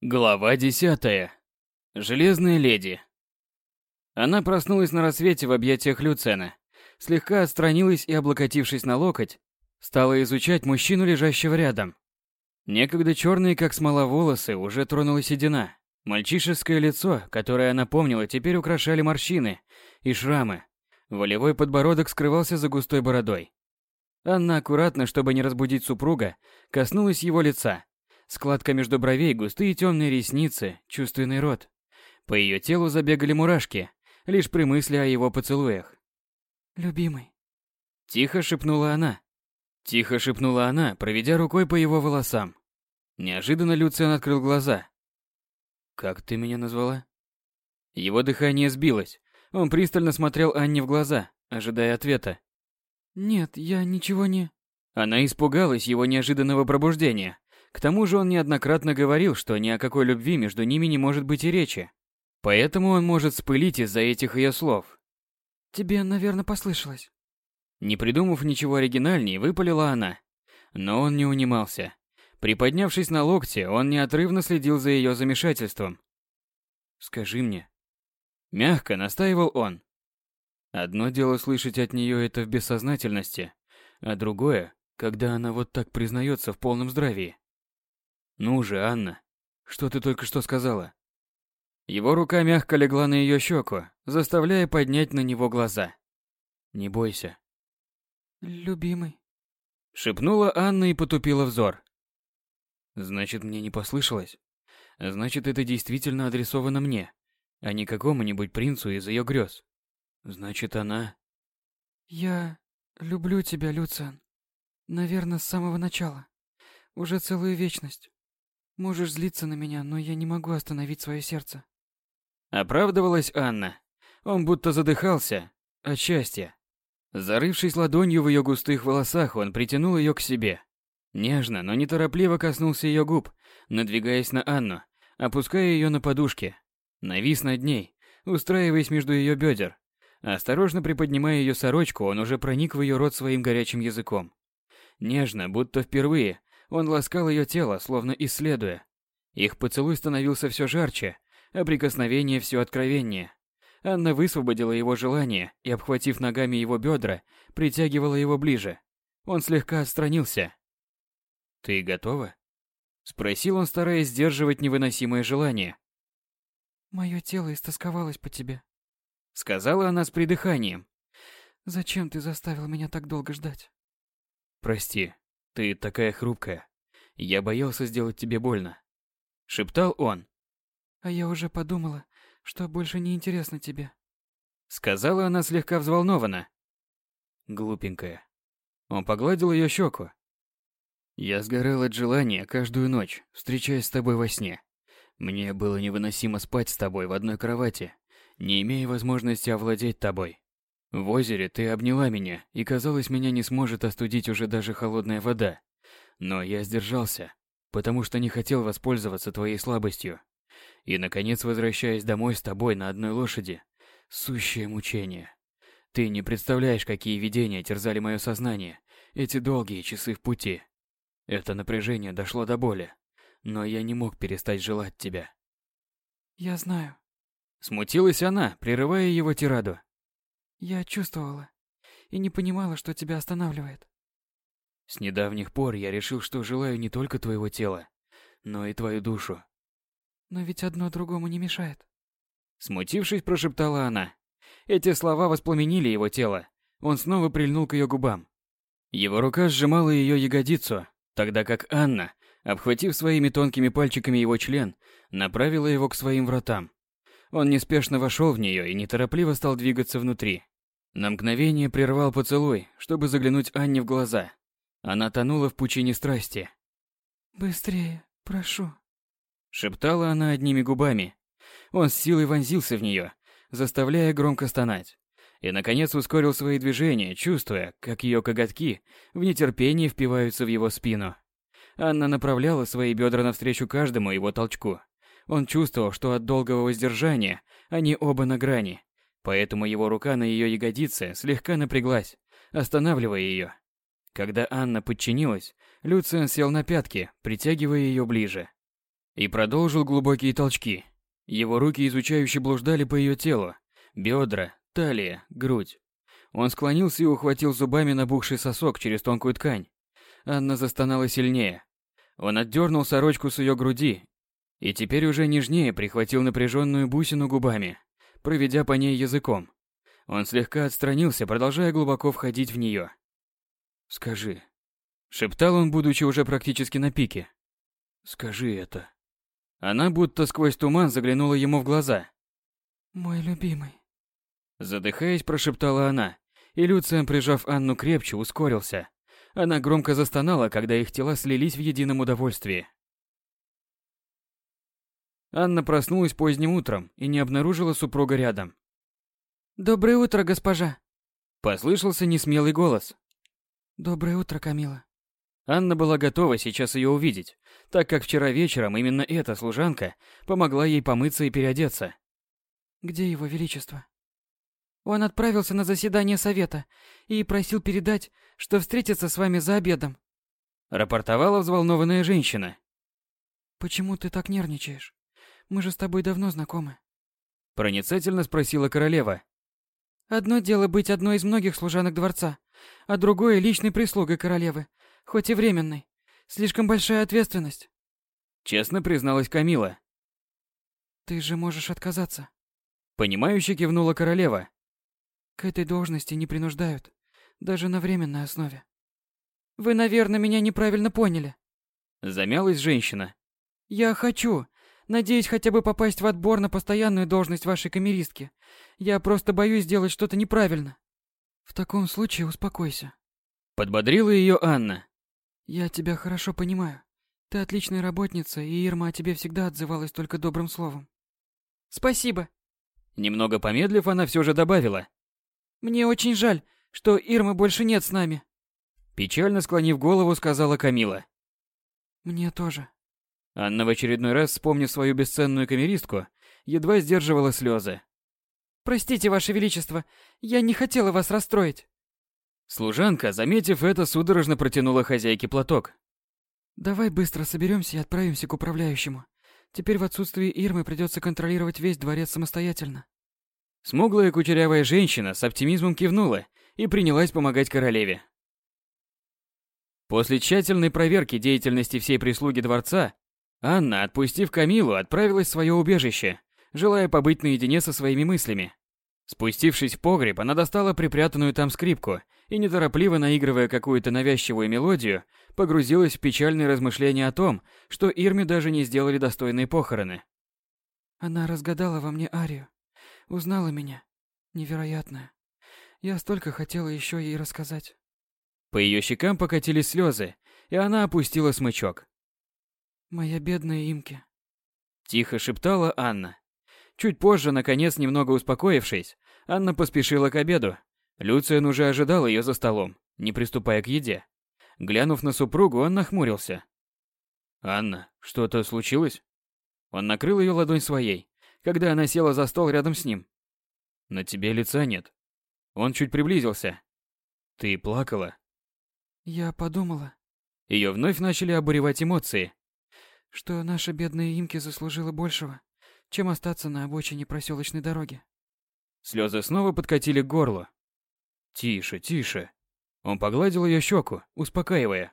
Глава десятая. Железная леди. Она проснулась на рассвете в объятиях Люцена, слегка отстранилась и, облокотившись на локоть, стала изучать мужчину, лежащего рядом. Некогда черные, как смола, волосы уже тронула седина. Мальчишеское лицо, которое она помнила, теперь украшали морщины и шрамы. Волевой подбородок скрывался за густой бородой. Анна аккуратно, чтобы не разбудить супруга, коснулась его лица. Складка между бровей, густые темные ресницы, чувственный рот. По ее телу забегали мурашки, лишь при мысли о его поцелуях. «Любимый», — тихо шепнула она. Тихо шепнула она, проведя рукой по его волосам. Неожиданно Люциан открыл глаза. «Как ты меня назвала?» Его дыхание сбилось. Он пристально смотрел Анне в глаза, ожидая ответа. «Нет, я ничего не...» Она испугалась его неожиданного пробуждения. К тому же он неоднократно говорил, что ни о какой любви между ними не может быть и речи. Поэтому он может спылить из-за этих ее слов. «Тебе, наверное, послышалось». Не придумав ничего оригинальнее, выпалила она. Но он не унимался. Приподнявшись на локте, он неотрывно следил за ее замешательством. «Скажи мне». Мягко настаивал он. Одно дело слышать от нее это в бессознательности, а другое, когда она вот так признается в полном здравии. «Ну же, Анна, что ты только что сказала?» Его рука мягко легла на ее щеку, заставляя поднять на него глаза. «Не бойся». «Любимый», — шепнула Анна и потупила взор. «Значит, мне не послышалось? Значит, это действительно адресовано мне, а не какому-нибудь принцу из ее грез. Значит, она...» «Я люблю тебя, Люциан. Наверное, с самого начала. Уже целую вечность. Можешь злиться на меня, но я не могу остановить свое сердце. Оправдывалась Анна. Он будто задыхался от счастья. Зарывшись ладонью в ее густых волосах, он притянул ее к себе. Нежно, но неторопливо коснулся ее губ, надвигаясь на Анну, опуская ее на подушке. Навис над ней, устраиваясь между ее бедер. Осторожно приподнимая ее сорочку, он уже проник в ее рот своим горячим языком. Нежно, будто впервые, он ласкал ее тело, словно исследуя. Их поцелуй становился все жарче, а прикосновение все откровеннее. Анна высвободила его желание и, обхватив ногами его бедра, притягивала его ближе. Он слегка отстранился. «Ты готова?» Спросил он, стараясь сдерживать невыносимое желание. «Мое тело истосковалось по тебе», — сказала она с придыханием. «Зачем ты заставил меня так долго ждать?» «Прости, ты такая хрупкая. Я боялся сделать тебе больно», — шептал он. «А я уже подумала, что больше не интересно тебе», — сказала она слегка взволнованно. Глупенькая. Он погладил ее щеку. Я сгорал от желания каждую ночь, встречаясь с тобой во сне. Мне было невыносимо спать с тобой в одной кровати, не имея возможности овладеть тобой. В озере ты обняла меня, и казалось, меня не сможет остудить уже даже холодная вода. Но я сдержался, потому что не хотел воспользоваться твоей слабостью. И, наконец, возвращаясь домой с тобой на одной лошади, сущее мучение. Ты не представляешь, какие видения терзали мое сознание эти долгие часы в пути. Это напряжение дошло до боли, но я не мог перестать желать тебя. Я знаю. Смутилась она, прерывая его тираду. Я чувствовала и не понимала, что тебя останавливает. С недавних пор я решил, что желаю не только твоего тела, но и твою душу. Но ведь одно другому не мешает. Смутившись, прошептала она. Эти слова воспламенили его тело. Он снова прильнул к ее губам. Его рука сжимала ее ягодицу, тогда как Анна, обхватив своими тонкими пальчиками его член, направила его к своим вратам. Он неспешно вошел в нее и неторопливо стал двигаться внутри. На мгновение прервал поцелуй, чтобы заглянуть Анне в глаза. Она тонула в пучине страсти. «Быстрее, прошу», — шептала она одними губами. Он с силой вонзился в нее, заставляя громко стонать. И, наконец, ускорил свои движения, чувствуя, как ее коготки в нетерпении впиваются в его спину. Анна направляла свои бедра навстречу каждому его толчку. Он чувствовал, что от долгого воздержания они оба на грани, поэтому его рука на ее ягодице слегка напряглась, останавливая ее. Когда Анна подчинилась, Люциан сел на пятки, притягивая ее ближе. И продолжил глубокие толчки. Его руки изучающе блуждали по ее телу. Бедра, талия, грудь. Он склонился и ухватил зубами набухший сосок через тонкую ткань. Анна застонала сильнее. Он отдернул сорочку с ее груди и теперь уже нежнее прихватил напряженную бусину губами, проведя по ней языком. Он слегка отстранился, продолжая глубоко входить в нее. «Скажи», — шептал он, будучи уже практически на пике. «Скажи это». Она будто сквозь туман заглянула ему в глаза. «Мой любимый». Задыхаясь, прошептала она, и Люциан, прижав Анну крепче, ускорился. Она громко застонала, когда их тела слились в едином удовольствии. Анна проснулась поздним утром и не обнаружила супруга рядом. «Доброе утро, госпожа!» Послышался несмелый голос. «Доброе утро, Камила!» Анна была готова сейчас ее увидеть, так как вчера вечером именно эта служанка помогла ей помыться и переодеться. «Где его величество?» «Он отправился на заседание совета и просил передать, что встретится с вами за обедом», рапортовала взволнованная женщина. «Почему ты так нервничаешь?» Мы же с тобой давно знакомы. Проницательно спросила королева. Одно дело быть одной из многих служанок дворца, а другое личной прислугой королевы, хоть и временной. Слишком большая ответственность. Честно призналась Камила. Ты же можешь отказаться. Понимающе кивнула королева. К этой должности не принуждают, даже на временной основе. Вы, наверное, меня неправильно поняли. Замялась женщина. Я хочу, Надеюсь хотя бы попасть в отбор на постоянную должность вашей камеристки. Я просто боюсь сделать что-то неправильно. В таком случае успокойся. Подбодрила ее Анна. Я тебя хорошо понимаю. Ты отличная работница, и Ирма о тебе всегда отзывалась только добрым словом. Спасибо. Немного помедлив, она все же добавила. Мне очень жаль, что Ирмы больше нет с нами. Печально склонив голову, сказала Камила. Мне тоже. Анна в очередной раз, вспомнив свою бесценную камеристку, едва сдерживала слезы. «Простите, Ваше Величество, я не хотела вас расстроить». Служанка, заметив это, судорожно протянула хозяйке платок. «Давай быстро соберемся и отправимся к управляющему. Теперь в отсутствии Ирмы придется контролировать весь дворец самостоятельно». Смуглая кучерявая женщина с оптимизмом кивнула и принялась помогать королеве. После тщательной проверки деятельности всей прислуги дворца, Анна, отпустив Камилу, отправилась в свое убежище, желая побыть наедине со своими мыслями. Спустившись в погреб, она достала припрятанную там скрипку и, неторопливо наигрывая какую-то навязчивую мелодию, погрузилась в печальные размышления о том, что Ирме даже не сделали достойные похороны. Она разгадала во мне Арию, узнала меня. Невероятно. Я столько хотела еще ей рассказать. По ее щекам покатились слезы, и она опустила смычок. Моя бедная Имки. Тихо шептала Анна. Чуть позже, наконец, немного успокоившись, Анна поспешила к обеду. Люциан уже ожидал ее за столом, не приступая к еде. Глянув на супругу, он нахмурился. «Анна, что-то случилось?» Он накрыл ее ладонь своей, когда она села за стол рядом с ним. «На тебе лица нет». Он чуть приблизился. «Ты плакала?» «Я подумала». Ее вновь начали обуревать эмоции что наша бедная Имки заслужила большего, чем остаться на обочине проселочной дороги. Слезы снова подкатили к горлу. Тише, тише. Он погладил ее щеку, успокаивая.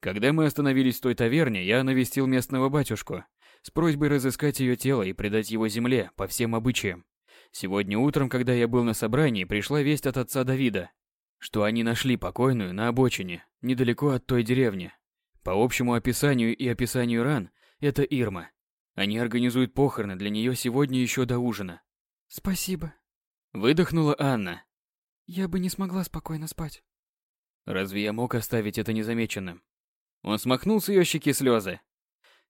Когда мы остановились в той таверне, я навестил местного батюшку с просьбой разыскать ее тело и предать его земле по всем обычаям. Сегодня утром, когда я был на собрании, пришла весть от отца Давида, что они нашли покойную на обочине, недалеко от той деревни, по общему описанию и описанию ран, это Ирма. Они организуют похороны для нее сегодня еще до ужина. Спасибо. Выдохнула Анна. Я бы не смогла спокойно спать. Разве я мог оставить это незамеченным? Он смахнул с ее щеки слезы.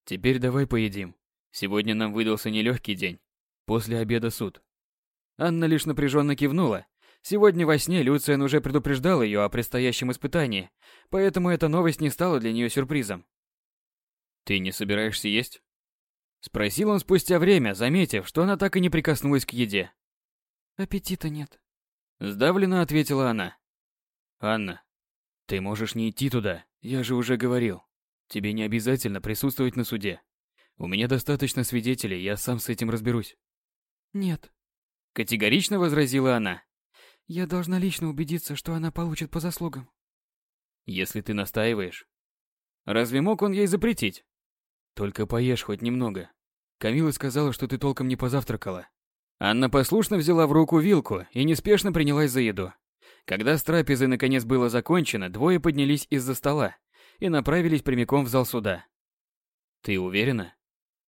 Теперь давай поедим. Сегодня нам выдался нелегкий день. После обеда суд. Анна лишь напряженно кивнула, Сегодня во сне Люциан уже предупреждал ее о предстоящем испытании, поэтому эта новость не стала для нее сюрпризом. «Ты не собираешься есть?» Спросил он спустя время, заметив, что она так и не прикоснулась к еде. «Аппетита нет», — сдавленно ответила она. «Анна, ты можешь не идти туда, я же уже говорил. Тебе не обязательно присутствовать на суде. У меня достаточно свидетелей, я сам с этим разберусь. Нет. Категорично возразила она. Я должна лично убедиться, что она получит по заслугам. Если ты настаиваешь. Разве мог он ей запретить? Только поешь хоть немного. Камила сказала, что ты толком не позавтракала. Анна послушно взяла в руку вилку и неспешно принялась за еду. Когда с трапезой наконец было закончено, двое поднялись из-за стола и направились прямиком в зал суда. «Ты уверена?»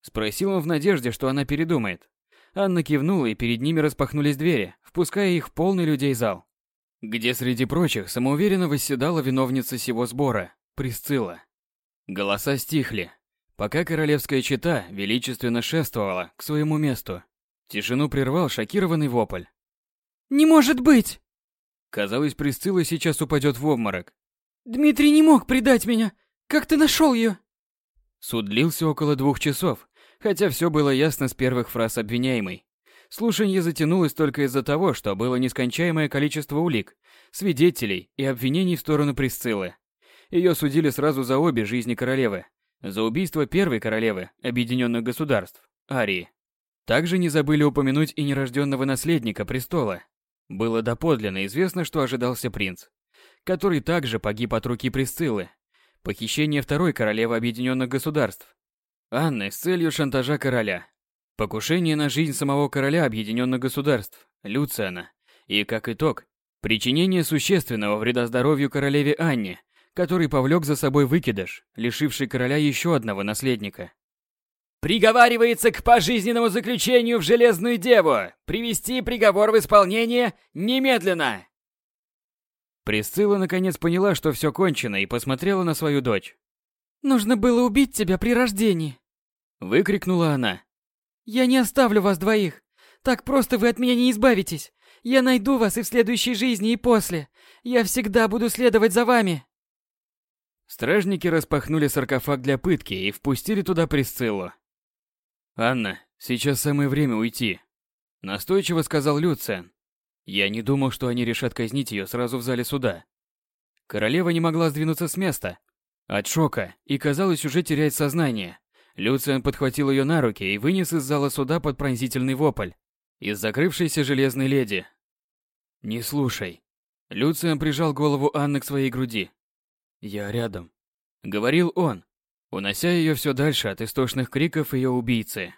Спросил он в надежде, что она передумает. Анна кивнула, и перед ними распахнулись двери, впуская их полный людей зал. Где среди прочих самоуверенно восседала виновница сего сбора, Присцилла. Голоса стихли, пока королевская чета величественно шествовала к своему месту. Тишину прервал шокированный вопль. «Не может быть!» Казалось, Присцилла сейчас упадет в обморок. «Дмитрий не мог предать меня! Как ты нашел ее?» Суд длился около двух часов, хотя все было ясно с первых фраз обвиняемой. Слушание затянулось только из-за того, что было нескончаемое количество улик, свидетелей и обвинений в сторону Присциллы. Ее судили сразу за обе жизни королевы. За убийство первой королевы Объединенных Государств, Арии. Также не забыли упомянуть и нерожденного наследника престола. Было доподлинно известно, что ожидался принц, который также погиб от руки Присциллы. Похищение второй королевы Объединенных Государств, Анны с целью шантажа короля. Покушение на жизнь самого короля Объединенных Государств, Люциана. И, как итог, причинение существенного вреда здоровью королеве Анне, который повлек за собой выкидыш, лишивший короля еще одного наследника. Приговаривается к пожизненному заключению в Железную Деву. Привести приговор в исполнение немедленно. Присцилла наконец поняла, что все кончено, и посмотрела на свою дочь. «Нужно было убить тебя при рождении!» Выкрикнула она. «Я не оставлю вас двоих! Так просто вы от меня не избавитесь! Я найду вас и в следующей жизни, и после! Я всегда буду следовать за вами!» Стражники распахнули саркофаг для пытки и впустили туда Присциллу. «Анна, сейчас самое время уйти», — настойчиво сказал Люциан. Я не думал, что они решат казнить ее сразу в зале суда. Королева не могла сдвинуться с места, от шока и, казалось, уже теряет сознание. Люциан подхватил ее на руки и вынес из зала суда под пронзительный вопль. Из закрывшейся железной леди. «Не слушай». Люциан прижал голову Анны к своей груди. «Я рядом», — говорил он, унося ее все дальше от истошных криков ее убийцы.